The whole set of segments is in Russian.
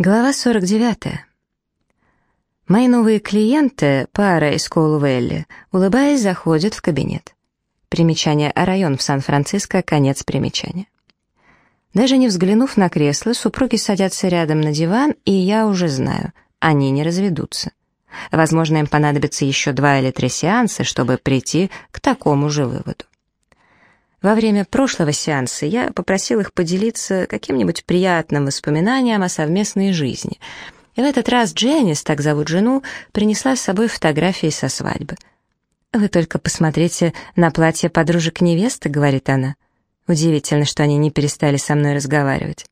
Глава 49. Мои новые клиенты, пара из Коулвелли, улыбаясь, заходят в кабинет. Примечание о район в Сан-Франциско, конец примечания. Даже не взглянув на кресло, супруги садятся рядом на диван, и я уже знаю, они не разведутся. Возможно, им понадобится еще два или три сеанса, чтобы прийти к такому же выводу. Во время прошлого сеанса я попросил их поделиться каким-нибудь приятным воспоминанием о совместной жизни. И в этот раз Дженнис, так зовут жену, принесла с собой фотографии со свадьбы. «Вы только посмотрите на платье подружек невесты», — говорит она. Удивительно, что они не перестали со мной разговаривать.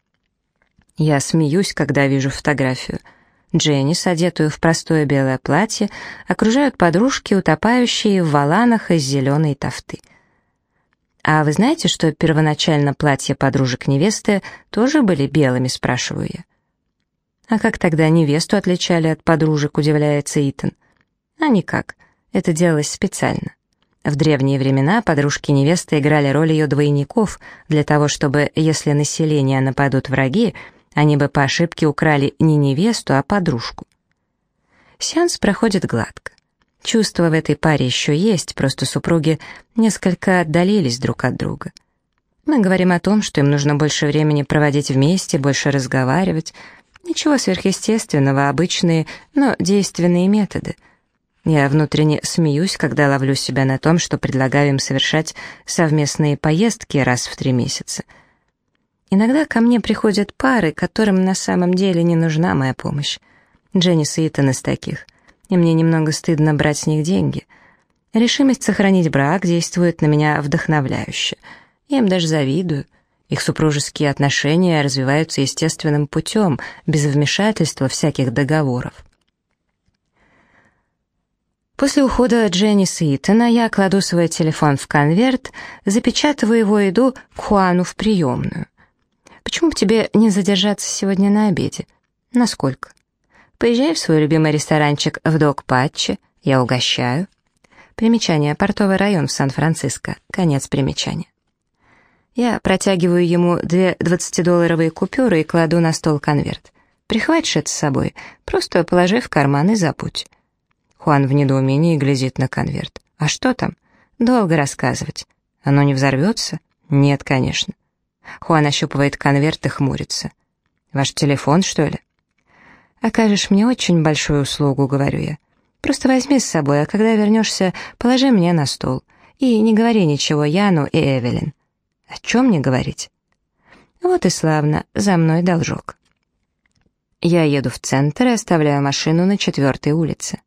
Я смеюсь, когда вижу фотографию. Дженнис, одетую в простое белое платье, окружают подружки, утопающие в валанах из зеленой тофты. «А вы знаете, что первоначально платья подружек невесты тоже были белыми?» — спрашиваю я. «А как тогда невесту отличали от подружек?» — удивляется Итан. «А никак. Это делалось специально. В древние времена подружки невесты играли роль ее двойников для того, чтобы, если население нападут враги, они бы по ошибке украли не невесту, а подружку. Сеанс проходит гладко. Чувства в этой паре еще есть, просто супруги несколько отдалились друг от друга. Мы говорим о том, что им нужно больше времени проводить вместе, больше разговаривать. Ничего сверхъестественного, обычные, но действенные методы. Я внутренне смеюсь, когда ловлю себя на том, что предлагаю им совершать совместные поездки раз в три месяца. Иногда ко мне приходят пары, которым на самом деле не нужна моя помощь. Дженнис и Итан из таких — и мне немного стыдно брать с них деньги. Решимость сохранить брак действует на меня вдохновляюще. Я им даже завидую. Их супружеские отношения развиваются естественным путем, без вмешательства всяких договоров. После ухода Дженни Итана я кладу свой телефон в конверт, запечатываю его и иду к Хуану в приемную. «Почему бы тебе не задержаться сегодня на обеде? Насколько?» Поезжай в свой любимый ресторанчик в Док-Патче, я угощаю. Примечание. Портовый район в Сан-Франциско. Конец примечания. Я протягиваю ему две двадцатидолларовые купюры и кладу на стол конверт. Прихватишь это с собой, просто положи в карман и забудь. Хуан в недоумении глядит на конверт. А что там? Долго рассказывать. Оно не взорвется? Нет, конечно. Хуан ощупывает конверт и хмурится. Ваш телефон, что ли? «Окажешь мне очень большую услугу», — говорю я. «Просто возьми с собой, а когда вернешься, положи мне на стол. И не говори ничего Яну и Эвелин». «О чем мне говорить?» «Вот и славно, за мной должок». Я еду в центр и оставляю машину на четвертой улице.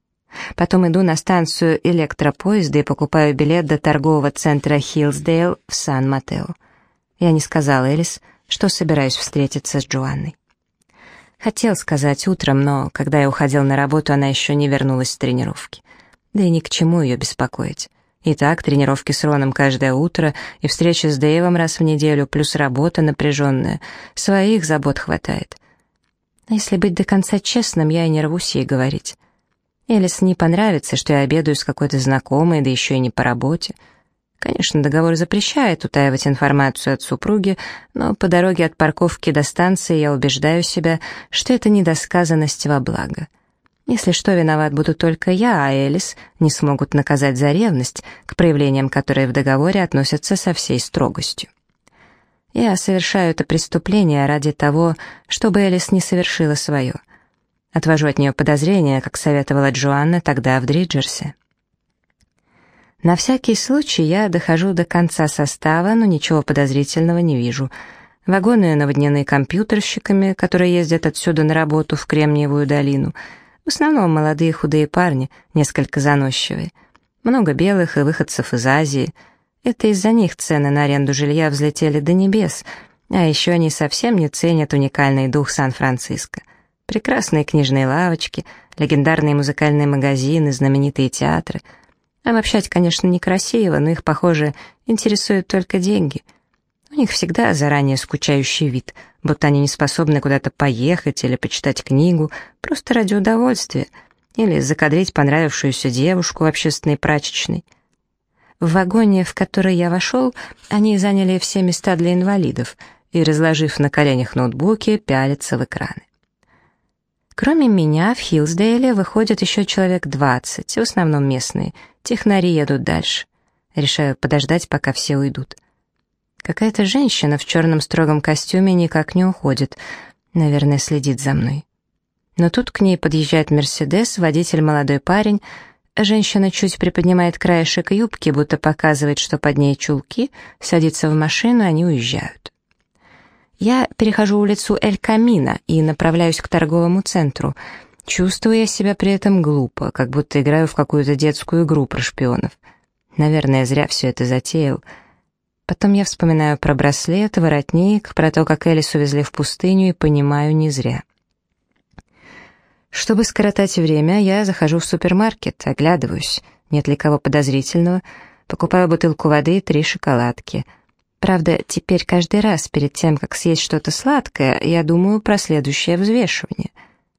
Потом иду на станцию электропоезда и покупаю билет до торгового центра Хиллсдейл в Сан-Матео. Я не сказала Элис, что собираюсь встретиться с Джоанной. Хотел сказать утром, но когда я уходил на работу, она еще не вернулась с тренировки. Да и ни к чему ее беспокоить. Итак, тренировки с Роном каждое утро и встречи с Дэйвом раз в неделю, плюс работа напряженная. Своих забот хватает. А если быть до конца честным, я и не рвусь ей говорить. Элис не понравится, что я обедаю с какой-то знакомой, да еще и не по работе. Конечно, договор запрещает утаивать информацию от супруги, но по дороге от парковки до станции я убеждаю себя, что это недосказанность во благо. Если что, виноват буду только я, а Элис не смогут наказать за ревность, к проявлениям которые в договоре относятся со всей строгостью. Я совершаю это преступление ради того, чтобы Элис не совершила свое. Отвожу от нее подозрения, как советовала Джоанна тогда в Дриджерсе. На всякий случай я дохожу до конца состава, но ничего подозрительного не вижу. Вагоны наводнены компьютерщиками, которые ездят отсюда на работу в Кремниевую долину. В основном молодые худые парни, несколько заносчивые. Много белых и выходцев из Азии. Это из-за них цены на аренду жилья взлетели до небес, а еще они совсем не ценят уникальный дух Сан-Франциско. Прекрасные книжные лавочки, легендарные музыкальные магазины, знаменитые театры — Обобщать, конечно, некрасиво, но их, похоже, интересуют только деньги. У них всегда заранее скучающий вид, будто они не способны куда-то поехать или почитать книгу, просто ради удовольствия, или закадрить понравившуюся девушку в общественной прачечной. В вагоне, в который я вошел, они заняли все места для инвалидов и, разложив на коленях ноутбуки, пялятся в экраны. Кроме меня, в Хиллсдейле выходит еще человек 20, в основном местные. Технари едут дальше. Решаю подождать, пока все уйдут. Какая-то женщина в черном строгом костюме никак не уходит. Наверное, следит за мной. Но тут к ней подъезжает Мерседес, водитель молодой парень. Женщина чуть приподнимает краешек юбки, будто показывает, что под ней чулки, садится в машину, они уезжают. Я перехожу улицу Эль Камина и направляюсь к торговому центру. Чувствую я себя при этом глупо, как будто играю в какую-то детскую игру про шпионов. Наверное, зря все это затеял. Потом я вспоминаю про браслет, воротник, про то, как Элис увезли в пустыню, и понимаю, не зря. Чтобы скоротать время, я захожу в супермаркет, оглядываюсь, нет ли кого подозрительного, покупаю бутылку воды и три шоколадки — Правда, теперь каждый раз перед тем, как съесть что-то сладкое, я думаю про следующее взвешивание.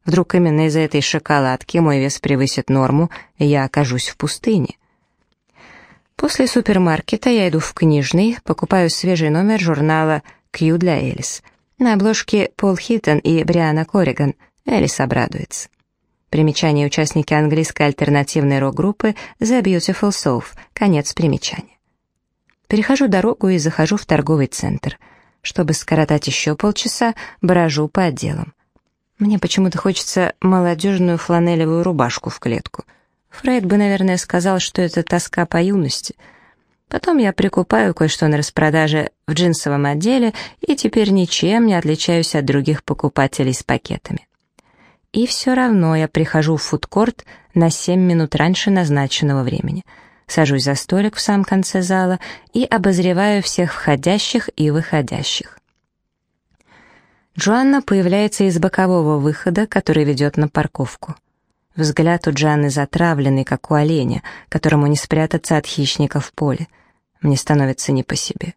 Вдруг именно из-за этой шоколадки мой вес превысит норму, и я окажусь в пустыне. После супермаркета я иду в книжный, покупаю свежий номер журнала «Кью для Элис». На обложке Пол Хиттон и Бриана Корриган. Элис обрадуется. Примечание участники английской альтернативной рок-группы The Beautiful Soul. Конец примечания. Перехожу дорогу и захожу в торговый центр. Чтобы скоротать еще полчаса, брожу по отделам. Мне почему-то хочется молодежную фланелевую рубашку в клетку. Фрейд бы, наверное, сказал, что это тоска по юности. Потом я прикупаю кое-что на распродаже в джинсовом отделе и теперь ничем не отличаюсь от других покупателей с пакетами. И все равно я прихожу в фудкорт на 7 минут раньше назначенного времени — сажусь за столик в самом конце зала и обозреваю всех входящих и выходящих. Джоанна появляется из бокового выхода, который ведет на парковку. Взгляд у Джанны затравленный, как у оленя, которому не спрятаться от хищника в поле. Мне становится не по себе.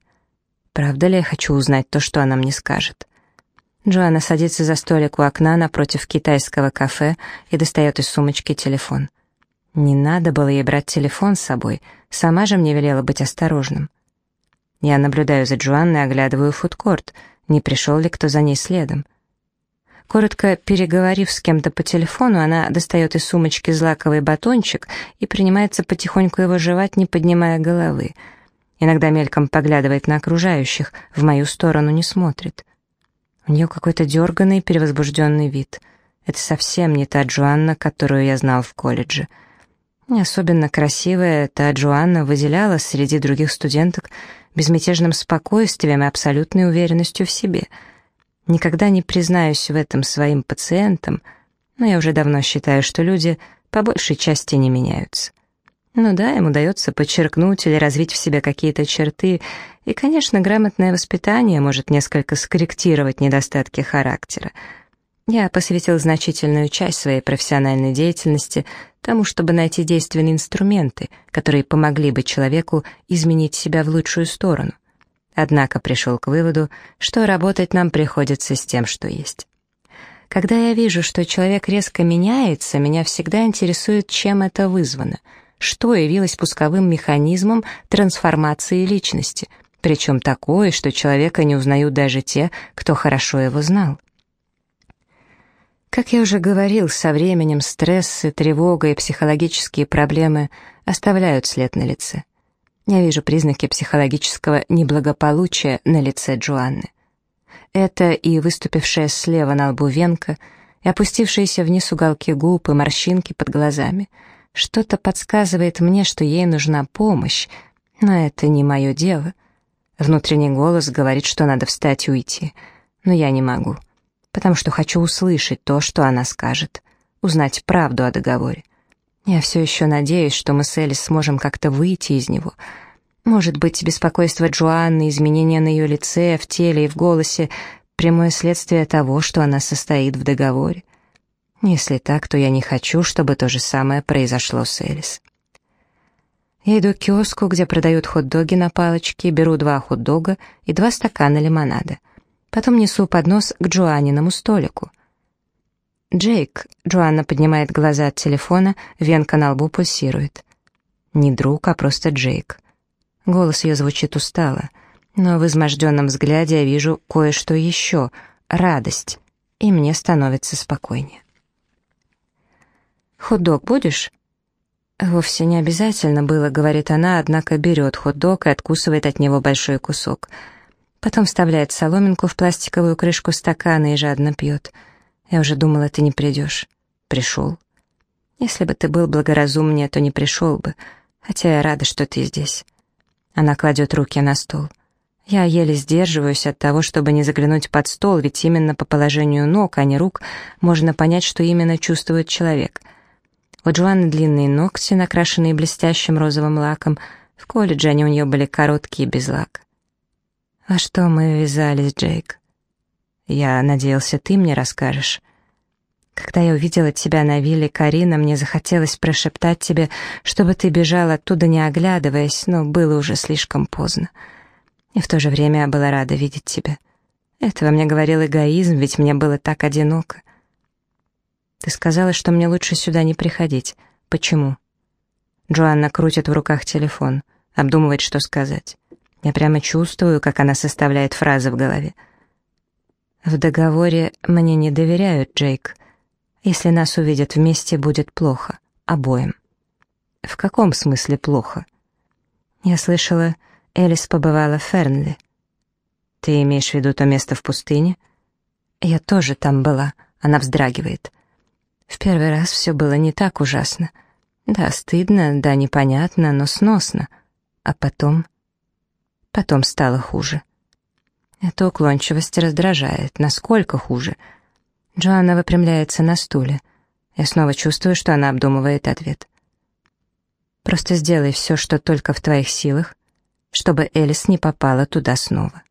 Правда ли я хочу узнать то, что она мне скажет? Джоанна садится за столик у окна напротив китайского кафе и достает из сумочки телефон. Не надо было ей брать телефон с собой, сама же мне велела быть осторожным. Я наблюдаю за Джоанной, оглядываю фудкорт, не пришел ли кто за ней следом. Коротко переговорив с кем-то по телефону, она достает из сумочки злаковый батончик и принимается потихоньку его жевать, не поднимая головы. Иногда мельком поглядывает на окружающих, в мою сторону не смотрит. У нее какой-то дерганный, перевозбужденный вид. Это совсем не та Джоанна, которую я знал в колледже — не особенно красивая, та Джоанна выделяла среди других студенток безмятежным спокойствием и абсолютной уверенностью в себе. Никогда не признаюсь в этом своим пациентам, но я уже давно считаю, что люди по большей части не меняются. Ну да, им удается подчеркнуть или развить в себе какие-то черты, и, конечно, грамотное воспитание может несколько скорректировать недостатки характера — я посвятил значительную часть своей профессиональной деятельности тому, чтобы найти действенные инструменты, которые помогли бы человеку изменить себя в лучшую сторону. Однако пришел к выводу, что работать нам приходится с тем, что есть. Когда я вижу, что человек резко меняется, меня всегда интересует, чем это вызвано, что явилось пусковым механизмом трансформации личности, причем такое, что человека не узнают даже те, кто хорошо его знал. Как я уже говорил, со временем стрессы, тревога и психологические проблемы оставляют след на лице. Я вижу признаки психологического неблагополучия на лице Джоанны. Это и выступившая слева на лбу венка, и опустившиеся вниз уголки губ и морщинки под глазами. Что-то подсказывает мне, что ей нужна помощь, но это не мое дело. Внутренний голос говорит, что надо встать и уйти, но я не могу потому что хочу услышать то, что она скажет, узнать правду о договоре. Я все еще надеюсь, что мы с Элис сможем как-то выйти из него. Может быть, беспокойство Джоанны, изменения на ее лице, в теле и в голосе — прямое следствие того, что она состоит в договоре. Если так, то я не хочу, чтобы то же самое произошло с Элис. Я иду к киоску, где продают хот-доги на палочке, беру два хот-дога и два стакана лимонада — Потом несу поднос к Джоанниному столику. «Джейк», — Джоанна поднимает глаза от телефона, венка на лбу пульсирует. Не друг, а просто Джейк. Голос ее звучит устало, но в изможденном взгляде я вижу кое-что еще — радость, и мне становится спокойнее. «Хот-дог будешь?» «Вовсе не обязательно было», — говорит она, однако берет хот-дог и откусывает от него большой кусок. Потом вставляет соломинку в пластиковую крышку стакана и жадно пьет. «Я уже думала, ты не придешь». «Пришел». «Если бы ты был благоразумнее, то не пришел бы, хотя я рада, что ты здесь». Она кладет руки на стол. Я еле сдерживаюсь от того, чтобы не заглянуть под стол, ведь именно по положению ног, а не рук, можно понять, что именно чувствует человек — у Джоанны длинные ногти, накрашенные блестящим розовым лаком. В колледже они у нее были короткие, без лака. «А что мы вязались, Джейк?» «Я надеялся, ты мне расскажешь». Когда я увидела тебя на вилле Карина, мне захотелось прошептать тебе, чтобы ты бежал оттуда, не оглядываясь, но было уже слишком поздно. И в то же время я была рада видеть тебя. Этого мне говорил эгоизм, ведь мне было так одиноко. Ты сказала, что мне лучше сюда не приходить. Почему? Джоанна крутит в руках телефон, обдумывает, что сказать. Я прямо чувствую, как она составляет фразы в голове. В договоре мне не доверяют, Джейк. Если нас увидят вместе, будет плохо. Обоим. В каком смысле плохо? Я слышала, Элис побывала в Фернли. Ты имеешь в виду то место в пустыне? Я тоже там была. Она вздрагивает. В первый раз все было не так ужасно. Да, стыдно, да, непонятно, но сносно. А потом... Потом стало хуже. Эта уклончивость раздражает. Насколько хуже? Джоанна выпрямляется на стуле. Я снова чувствую, что она обдумывает ответ. Просто сделай все, что только в твоих силах, чтобы Элис не попала туда снова.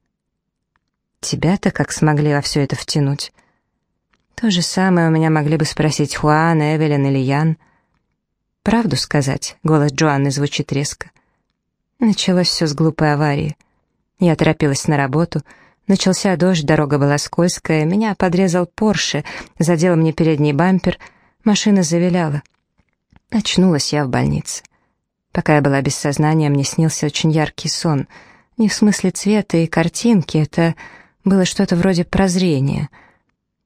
Тебя-то как смогли во все это втянуть? То же самое у меня могли бы спросить Хуан, Эвелин или Ян. Правду сказать, голос Джоанны звучит резко. Началось все с глупой аварии. Я торопилась на работу, начался дождь, дорога была скользкая, меня подрезал Порше, задел мне передний бампер, машина завиляла. Очнулась я в больнице. Пока я была без сознания, мне снился очень яркий сон. Не в смысле цвета и картинки, это было что-то вроде прозрения —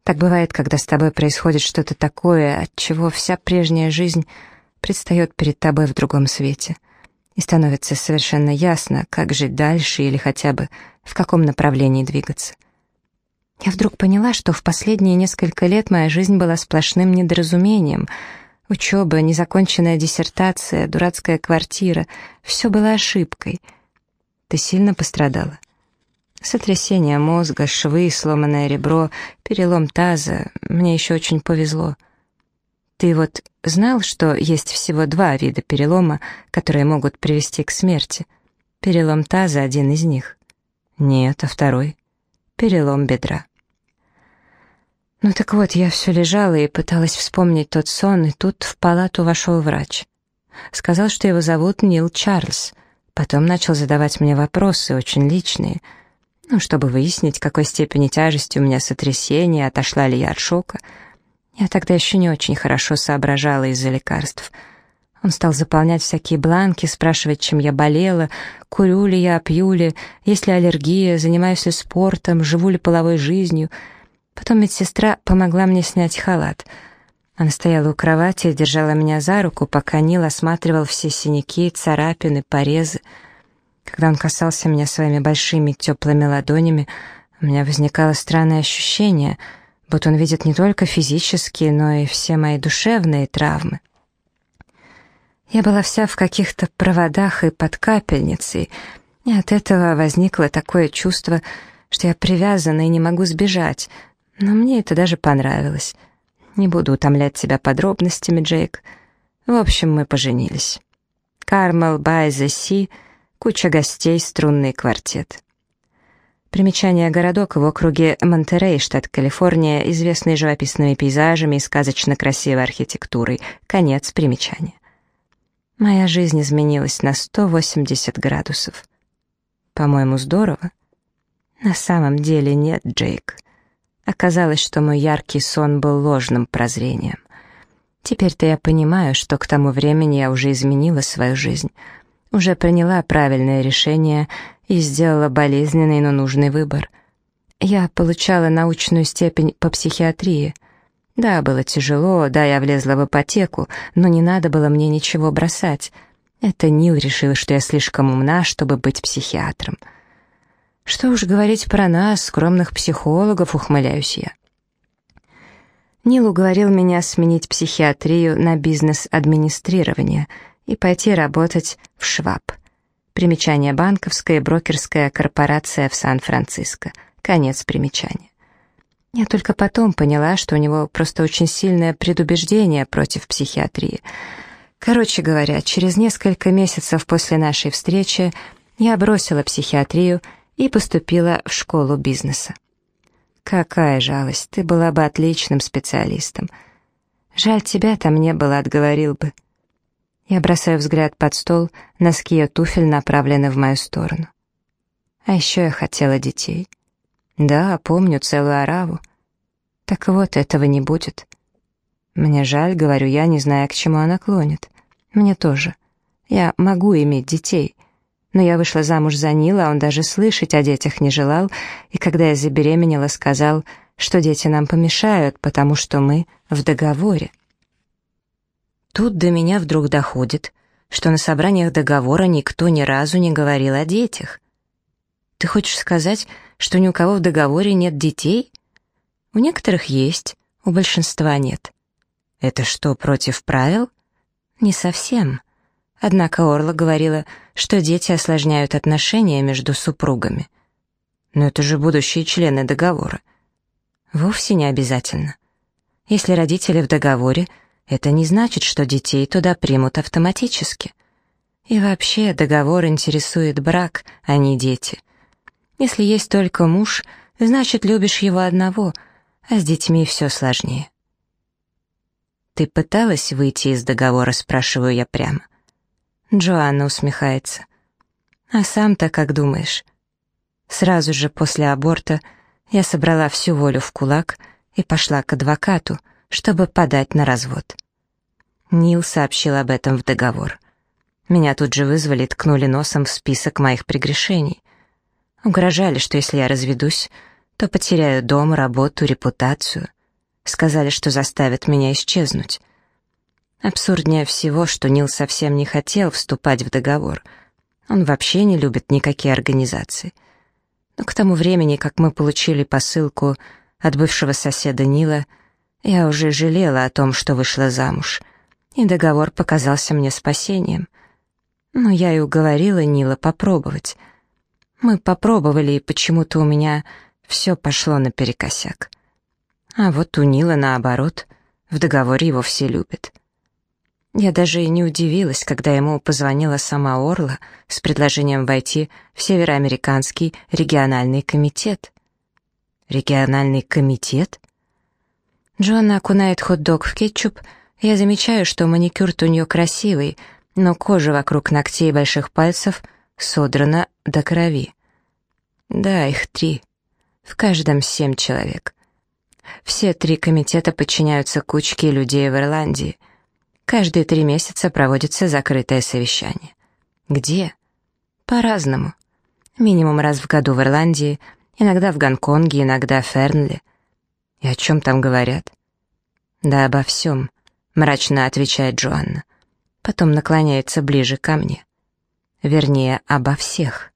так бывает, когда с тобой происходит что-то такое, от чего вся прежняя жизнь предстает перед тобой в другом свете. И становится совершенно ясно, как жить дальше или хотя бы в каком направлении двигаться. Я вдруг поняла, что в последние несколько лет моя жизнь была сплошным недоразумением. Учеба, незаконченная диссертация, дурацкая квартира — все было ошибкой. Ты сильно пострадала? Сотрясение мозга, швы, сломанное ребро, перелом таза. Мне еще очень повезло. Ты вот знал, что есть всего два вида перелома, которые могут привести к смерти? Перелом таза — один из них. Нет, а второй — перелом бедра. Ну так вот, я все лежала и пыталась вспомнить тот сон, и тут в палату вошел врач. Сказал, что его зовут Нил Чарльз. Потом начал задавать мне вопросы, очень личные — ну, чтобы выяснить, какой степени тяжести у меня сотрясение, отошла ли я от шока. Я тогда еще не очень хорошо соображала из-за лекарств. Он стал заполнять всякие бланки, спрашивать, чем я болела, курю ли я, пью ли, есть ли аллергия, занимаюсь ли спортом, живу ли половой жизнью. Потом медсестра помогла мне снять халат. Она стояла у кровати держала меня за руку, пока Нил осматривал все синяки, царапины, порезы. Когда он касался меня своими большими теплыми ладонями, у меня возникало странное ощущение, будто он видит не только физические, но и все мои душевные травмы. Я была вся в каких-то проводах и под капельницей, и от этого возникло такое чувство, что я привязана и не могу сбежать, но мне это даже понравилось. Не буду утомлять тебя подробностями, Джейк. В общем, мы поженились. Кармел the Sea — Куча гостей, струнный квартет. Примечание городок в округе Монтерей, штат Калифорния, известный живописными пейзажами и сказочно красивой архитектурой. Конец примечания. Моя жизнь изменилась на 180 градусов. По-моему, здорово. На самом деле нет, Джейк. Оказалось, что мой яркий сон был ложным прозрением. Теперь-то я понимаю, что к тому времени я уже изменила свою жизнь — уже приняла правильное решение и сделала болезненный, но нужный выбор. Я получала научную степень по психиатрии. Да, было тяжело, да, я влезла в ипотеку, но не надо было мне ничего бросать. Это Нил решил, что я слишком умна, чтобы быть психиатром. Что уж говорить про нас, скромных психологов, ухмыляюсь я. Нил уговорил меня сменить психиатрию на бизнес-администрирование и пойти работать в Шваб. Примечание банковская брокерская корпорация в Сан-Франциско. Конец примечания. Я только потом поняла, что у него просто очень сильное предубеждение против психиатрии. Короче говоря, через несколько месяцев после нашей встречи я бросила психиатрию и поступила в школу бизнеса. Какая жалость, ты была бы отличным специалистом. Жаль, тебя там не было, отговорил бы. Я бросаю взгляд под стол, носки ее туфель направлены в мою сторону. А еще я хотела детей. Да, помню целую ораву. Так вот, этого не будет. Мне жаль, говорю я, не зная, к чему она клонит. Мне тоже. Я могу иметь детей. Но я вышла замуж за Нила, а он даже слышать о детях не желал, и когда я забеременела, сказал, что дети нам помешают, потому что мы в договоре. Тут до меня вдруг доходит, что на собраниях договора никто ни разу не говорил о детях. Ты хочешь сказать, что ни у кого в договоре нет детей? У некоторых есть, у большинства нет. Это что, против правил? Не совсем. Однако Орла говорила, что дети осложняют отношения между супругами. Но это же будущие члены договора. Вовсе не обязательно. Если родители в договоре, это не значит, что детей туда примут автоматически. И вообще договор интересует брак, а не дети. Если есть только муж, значит, любишь его одного, а с детьми все сложнее. «Ты пыталась выйти из договора?» — спрашиваю я прямо. Джоанна усмехается. «А сам-то как думаешь?» Сразу же после аборта я собрала всю волю в кулак и пошла к адвокату, чтобы подать на развод. Нил сообщил об этом в договор. Меня тут же вызвали ткнули носом в список моих прегрешений. Угрожали, что если я разведусь, то потеряю дом, работу, репутацию. Сказали, что заставят меня исчезнуть. Абсурднее всего, что Нил совсем не хотел вступать в договор. Он вообще не любит никакие организации. Но к тому времени, как мы получили посылку от бывшего соседа Нила, я уже жалела о том, что вышла замуж, и договор показался мне спасением. Но я и уговорила Нила попробовать — мы попробовали, и почему-то у меня все пошло наперекосяк. А вот у Нила наоборот, в договоре его все любят. Я даже и не удивилась, когда ему позвонила сама Орла с предложением войти в Североамериканский региональный комитет. Региональный комитет? Джоанна окунает хот-дог в кетчуп, я замечаю, что маникюр у нее красивый, но кожа вокруг ногтей и больших пальцев содрана до крови. Да, их три. В каждом семь человек. Все три комитета подчиняются кучке людей в Ирландии. Каждые три месяца проводится закрытое совещание. Где? По-разному. Минимум раз в году в Ирландии, иногда в Гонконге, иногда в Фернли. И о чем там говорят? Да обо всем, мрачно отвечает Джоанна. Потом наклоняется ближе ко мне. Вернее, обо всех.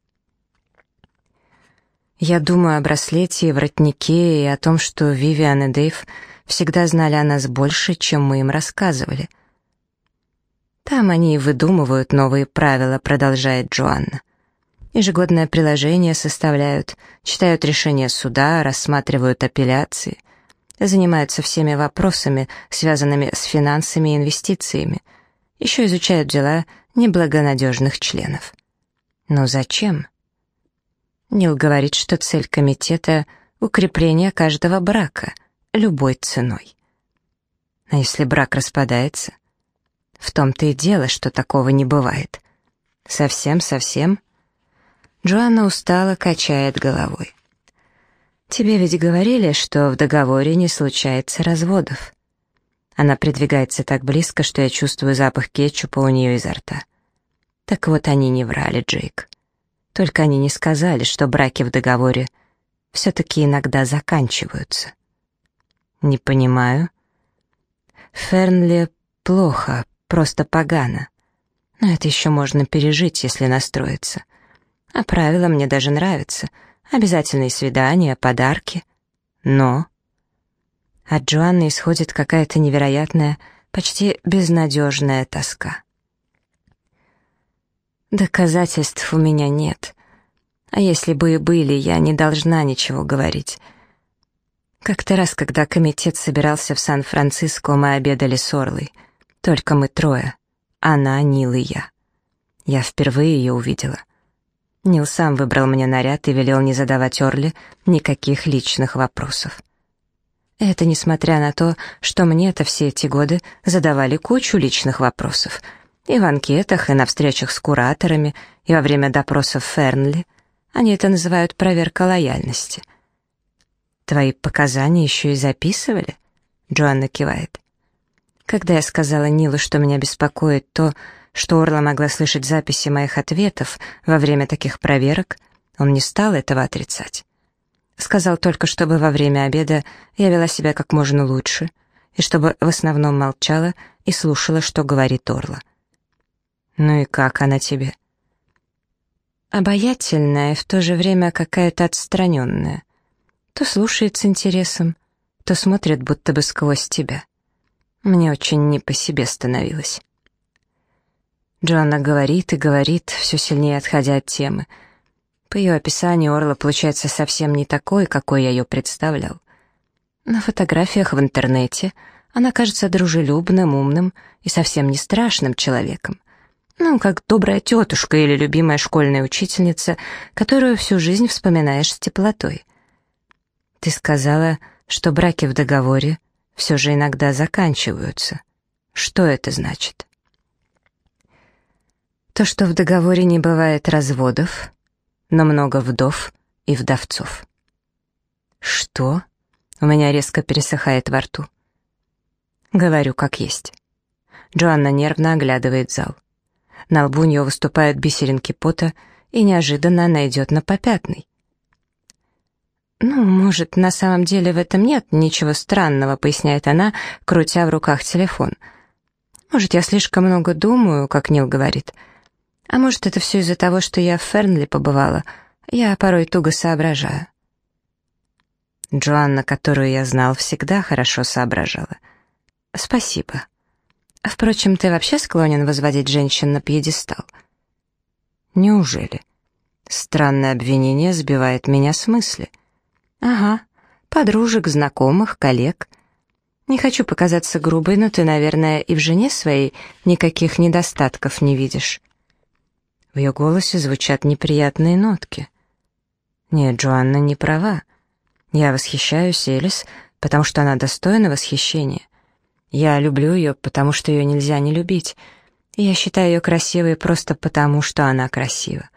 Я думаю о браслете и воротнике и о том, что Вивиан и Дэйв всегда знали о нас больше, чем мы им рассказывали. Там они выдумывают новые правила, продолжает Джоанна. Ежегодное приложение составляют, читают решения суда, рассматривают апелляции, занимаются всеми вопросами, связанными с финансами и инвестициями, еще изучают дела неблагонадежных членов. Но зачем? Нил говорит, что цель комитета — укрепление каждого брака, любой ценой. А если брак распадается? В том-то и дело, что такого не бывает. Совсем-совсем? Джоанна устало качает головой. «Тебе ведь говорили, что в договоре не случается разводов». Она придвигается так близко, что я чувствую запах кетчупа у нее изо рта. Так вот они не врали, Джейк. Только они не сказали, что браки в договоре все-таки иногда заканчиваются. Не понимаю. Фернли плохо, просто погано. Но это еще можно пережить, если настроиться. А правила мне даже нравятся. Обязательные свидания, подарки. Но... От Джоанны исходит какая-то невероятная, почти безнадежная тоска. Доказательств у меня нет. А если бы и были, я не должна ничего говорить. Как-то раз, когда комитет собирался в Сан-Франциско, мы обедали с Орлой. Только мы трое. Она, Нил и я. Я впервые ее увидела. Нил сам выбрал мне наряд и велел не задавать Орле никаких личных вопросов. Это несмотря на то, что мне-то все эти годы задавали кучу личных вопросов. И в анкетах, и на встречах с кураторами, и во время допросов Фернли. Они это называют проверка лояльности. «Твои показания еще и записывали?» Джоанна кивает. Когда я сказала Нилу, что меня беспокоит то, что Орла могла слышать записи моих ответов во время таких проверок, он не стал этого отрицать. Сказал только, чтобы во время обеда я вела себя как можно лучше, и чтобы в основном молчала и слушала, что говорит Орла. «Ну и как она тебе?» Обаятельная и в то же время какая-то отстраненная. То слушает с интересом, то смотрит будто бы сквозь тебя. Мне очень не по себе становилось. Джоанна говорит и говорит, все сильнее отходя от темы. По ее описанию Орла получается совсем не такой, какой я ее представлял. На фотографиях в интернете она кажется дружелюбным, умным и совсем не страшным человеком. Ну, как добрая тетушка или любимая школьная учительница, которую всю жизнь вспоминаешь с теплотой. Ты сказала, что браки в договоре все же иногда заканчиваются. Что это значит? То, что в договоре не бывает разводов, но много вдов и вдовцов. Что? У меня резко пересыхает во рту. Говорю, как есть. Джоанна нервно оглядывает зал. На лбу у нее выступают бисеринки пота, и неожиданно она идет на попятный. «Ну, может, на самом деле в этом нет ничего странного», — поясняет она, крутя в руках телефон. «Может, я слишком много думаю, как Нил говорит. А может, это все из-за того, что я в Фернли побывала. Я порой туго соображаю». Джоанна, которую я знал, всегда хорошо соображала. «Спасибо. Впрочем, ты вообще склонен возводить женщин на пьедестал?» «Неужели?» Странное обвинение сбивает меня с мысли. «Ага, подружек, знакомых, коллег. Не хочу показаться грубой, но ты, наверное, и в жене своей никаких недостатков не видишь». В ее голосе звучат неприятные нотки. «Нет, Джоанна не права. Я восхищаюсь Элис, потому что она достойна восхищения. Я люблю ее, потому что ее нельзя не любить. И я считаю ее красивой просто потому, что она красива.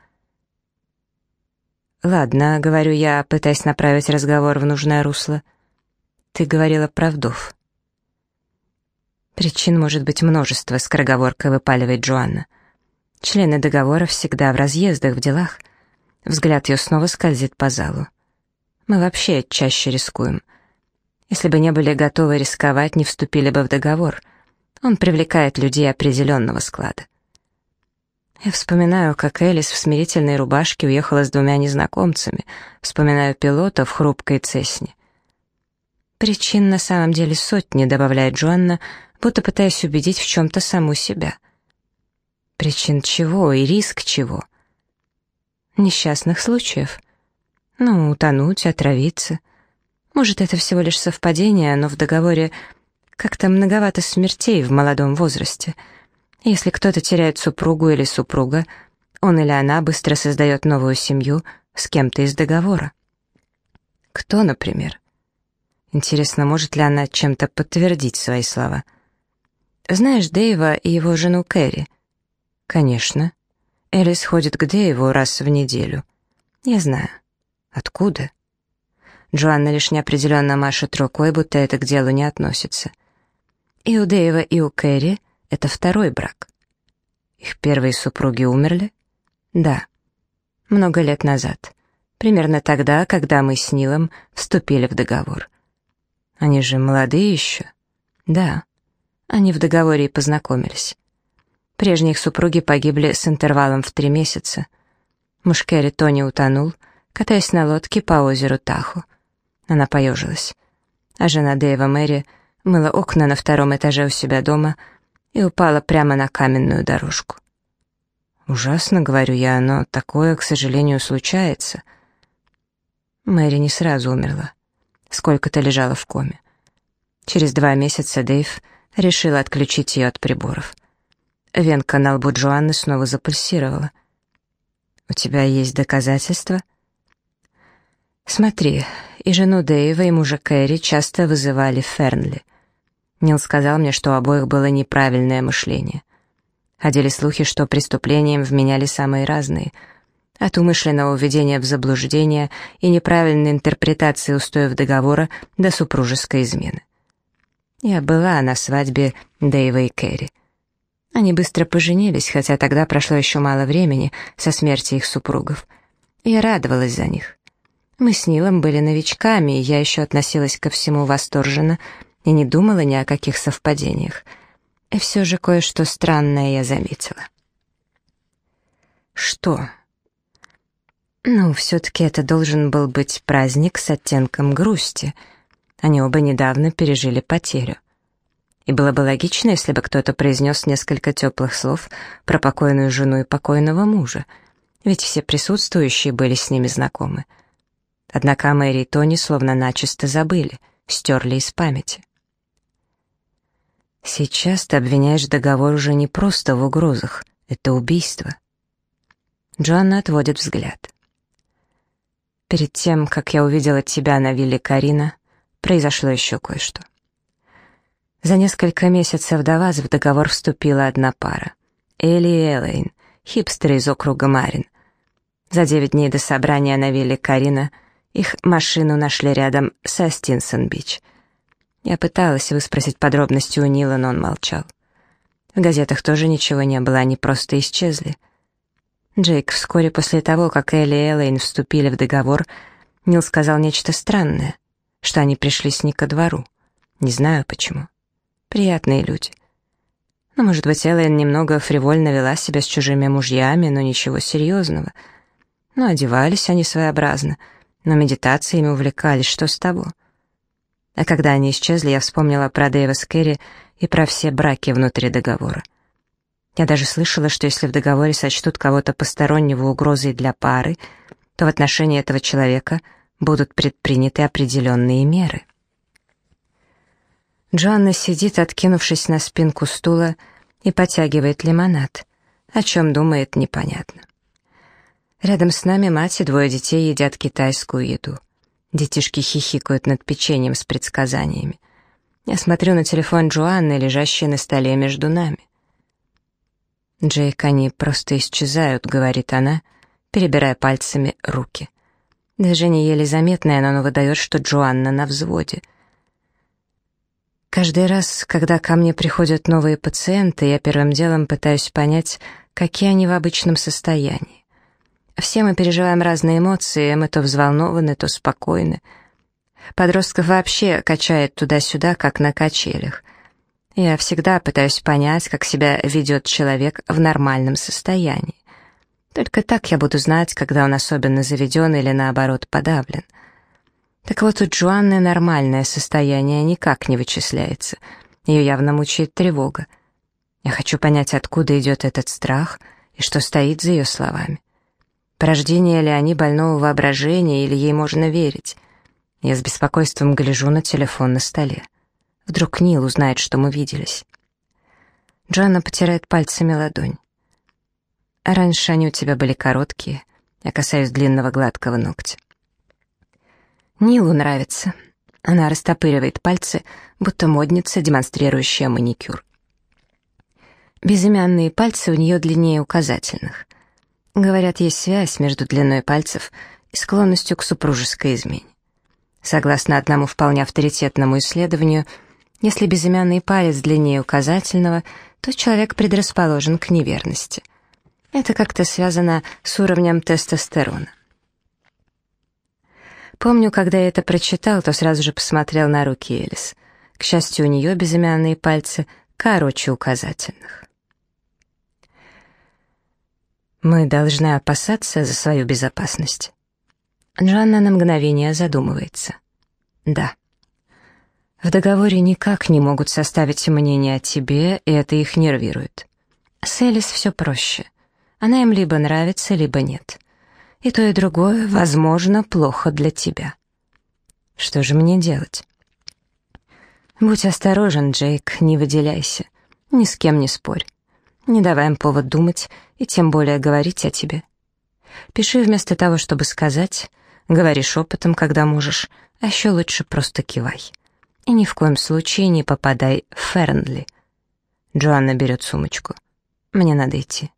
«Ладно», — говорю я, пытаясь направить разговор в нужное русло. «Ты говорила про вдов». «Причин может быть множество», — скороговоркой выпаливает Джоанна. «Члены договора всегда в разъездах, в делах». Взгляд ее снова скользит по залу. «Мы вообще чаще рискуем. Если бы не были готовы рисковать, не вступили бы в договор. Он привлекает людей определенного склада. Я вспоминаю, как Элис в смирительной рубашке уехала с двумя незнакомцами. Вспоминаю пилота в хрупкой цесне. Причин на самом деле сотни, добавляет Джоанна, будто пытаясь убедить в чем-то саму себя. Причин чего и риск чего? Несчастных случаев. Ну, утонуть, отравиться. Может, это всего лишь совпадение, но в договоре как-то многовато смертей в молодом возрасте — если кто-то теряет супругу или супруга, он или она быстро создает новую семью с кем-то из договора. Кто, например? Интересно, может ли она чем-то подтвердить свои слова? Знаешь Дэйва и его жену Кэрри? Конечно. Элис ходит к Дэйву раз в неделю. Я знаю. Откуда? Джоанна лишь неопределенно машет рукой, будто это к делу не относится. И у Дэйва, и у Кэрри — это второй брак. Их первые супруги умерли? Да. Много лет назад. Примерно тогда, когда мы с Нилом вступили в договор. Они же молодые еще? Да. Они в договоре и познакомились. Прежние их супруги погибли с интервалом в три месяца. Муж Кэрри Тони утонул, катаясь на лодке по озеру Таху. Она поежилась. А жена Дэйва Мэри мыла окна на втором этаже у себя дома и упала прямо на каменную дорожку. «Ужасно, — говорю я, — но такое, к сожалению, случается». Мэри не сразу умерла. Сколько-то лежала в коме. Через два месяца Дэйв решил отключить ее от приборов. Венка на лбу Джоанны снова запульсировала. «У тебя есть доказательства?» «Смотри, и жену Дэйва, и мужа Кэрри часто вызывали Фернли. Нил сказал мне, что у обоих было неправильное мышление. Ходили слухи, что преступлениям вменяли самые разные — от умышленного введения в заблуждение и неправильной интерпретации устоев договора до супружеской измены. Я была на свадьбе Дэйва и Кэрри. Они быстро поженились, хотя тогда прошло еще мало времени со смерти их супругов. Я радовалась за них. Мы с Нилом были новичками, и я еще относилась ко всему восторженно и не думала ни о каких совпадениях. И все же кое-что странное я заметила. «Что?» Ну, все-таки это должен был быть праздник с оттенком грусти. Они оба недавно пережили потерю. И было бы логично, если бы кто-то произнес несколько теплых слов про покойную жену и покойного мужа, ведь все присутствующие были с ними знакомы. Однако Мэри и Тони словно начисто забыли, стерли из памяти. Сейчас ты обвиняешь договор уже не просто в угрозах, это убийство. Джоанна отводит взгляд. Перед тем, как я увидела тебя на вилле Карина, произошло еще кое-что. За несколько месяцев до вас в договор вступила одна пара. Элли и Элейн, хипстеры из округа Марин. За девять дней до собрания на вилле Карина их машину нашли рядом с Астинсон-Бич. Я пыталась выспросить подробности у Нила, но он молчал. В газетах тоже ничего не было, они просто исчезли — Джейк, вскоре после того, как Элли и Элейн вступили в договор, Нил сказал нечто странное, что они пришли с ко двору. Не знаю почему. Приятные люди. Но, ну, может быть, Элейн немного фривольно вела себя с чужими мужьями, но ничего серьезного. Ну, одевались они своеобразно, но медитациями увлекались, что с того? А когда они исчезли, я вспомнила про Дэйва Скерри и про все браки внутри договора. Я даже слышала, что если в договоре сочтут кого-то постороннего угрозой для пары, то в отношении этого человека будут предприняты определенные меры. Джоанна сидит, откинувшись на спинку стула, и потягивает лимонад. О чем думает, непонятно. Рядом с нами мать и двое детей едят китайскую еду. Детишки хихикают над печеньем с предсказаниями. Я смотрю на телефон Джоанны, лежащий на столе между нами. «Джейк, они просто исчезают», — говорит она, перебирая пальцами руки. Движение еле заметное, но оно выдает, что Джоанна на взводе. Каждый раз, когда ко мне приходят новые пациенты, я первым делом пытаюсь понять, какие они в обычном состоянии. Все мы переживаем разные эмоции, мы то взволнованы, то спокойны. Подростков вообще качает туда-сюда, как на качелях. Я всегда пытаюсь понять, как себя ведет человек в нормальном состоянии. Только так я буду знать, когда он особенно заведен или, наоборот, подавлен. Так вот, у Джоанны нормальное состояние никак не вычисляется. Ее явно мучает тревога. Я хочу понять, откуда идет этот страх и что стоит за ее словами. Порождение ли они больного воображения, или ей можно верить? Я с беспокойством гляжу на телефон на столе. Вдруг Нил узнает, что мы виделись. Джоанна потирает пальцами ладонь. Раньше они у тебя были короткие. Я касаюсь длинного гладкого ногтя. Нилу нравится. Она растопыривает пальцы, будто модница, демонстрирующая маникюр. Безымянные пальцы у нее длиннее указательных. Говорят, есть связь между длиной пальцев и склонностью к супружеской измене. Согласно одному вполне авторитетному исследованию, если безымянный палец длиннее указательного, то человек предрасположен к неверности. Это как-то связано с уровнем тестостерона. Помню, когда я это прочитал, то сразу же посмотрел на руки Элис. К счастью, у нее безымянные пальцы короче указательных. Мы должны опасаться за свою безопасность. Джанна на мгновение задумывается. Да. В договоре никак не могут составить мнение о тебе, и это их нервирует. С Элис все проще. Она им либо нравится, либо нет. И то, и другое, возможно, плохо для тебя. Что же мне делать? Будь осторожен, Джейк, не выделяйся. Ни с кем не спорь. Не давай им повод думать и тем более говорить о тебе. Пиши вместо того, чтобы сказать, говори шепотом, когда можешь, а еще лучше просто кивай. И ни в коем случае не попадай в Фернли. Джоанна берет сумочку. Мне надо идти.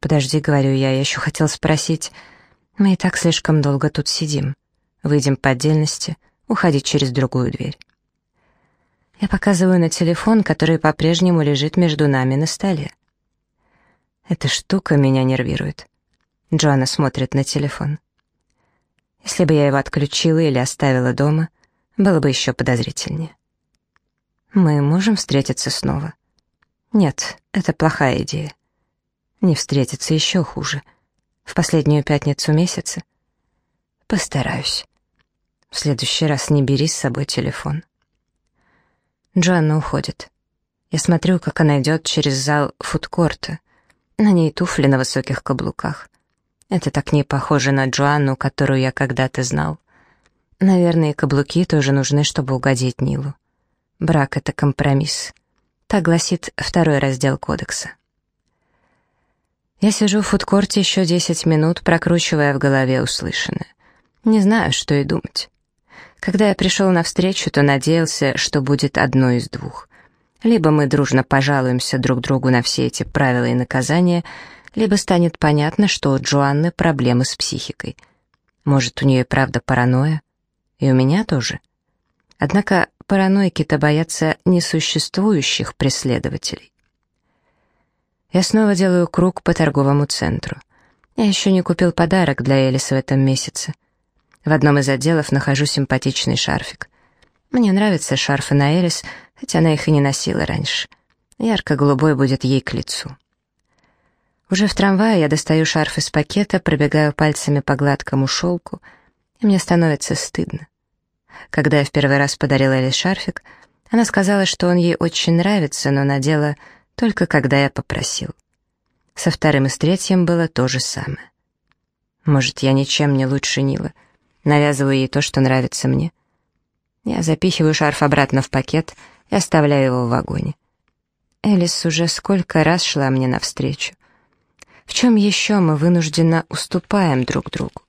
Подожди, говорю я, я еще хотел спросить. Мы и так слишком долго тут сидим. Выйдем по отдельности, уходить через другую дверь. Я показываю на телефон, который по-прежнему лежит между нами на столе. Эта штука меня нервирует. Джоанна смотрит на телефон. Если бы я его отключила или оставила дома, было бы еще подозрительнее. Мы можем встретиться снова? Нет, это плохая идея. Не встретиться еще хуже. В последнюю пятницу месяца? Постараюсь. В следующий раз не бери с собой телефон. Джоанна уходит. Я смотрю, как она идет через зал фудкорта. На ней туфли на высоких каблуках. Это так не похоже на Джоанну, которую я когда-то знал. Наверное, каблуки тоже нужны, чтобы угодить Нилу. Брак — это компромисс. Так гласит второй раздел кодекса. Я сижу в фудкорте еще 10 минут, прокручивая в голове услышанное. Не знаю, что и думать. Когда я пришел на встречу, то надеялся, что будет одно из двух. Либо мы дружно пожалуемся друг другу на все эти правила и наказания, либо станет понятно, что у Джоанны проблемы с психикой. Может, у нее правда паранойя? И у меня тоже. Однако параноики-то боятся несуществующих преследователей. Я снова делаю круг по торговому центру. Я еще не купил подарок для Элис в этом месяце — в одном из отделов нахожу симпатичный шарфик. Мне нравятся шарфы на Элис, хотя она их и не носила раньше. Ярко-голубой будет ей к лицу. Уже в трамвае я достаю шарф из пакета, пробегаю пальцами по гладкому шелку, и мне становится стыдно. Когда я в первый раз подарила Элис шарфик, она сказала, что он ей очень нравится, но надела только когда я попросил. Со вторым и с третьим было то же самое. Может, я ничем не лучше Нила — навязываю ей то, что нравится мне. Я запихиваю шарф обратно в пакет и оставляю его в вагоне. Элис уже сколько раз шла мне навстречу. В чем еще мы вынужденно уступаем друг другу?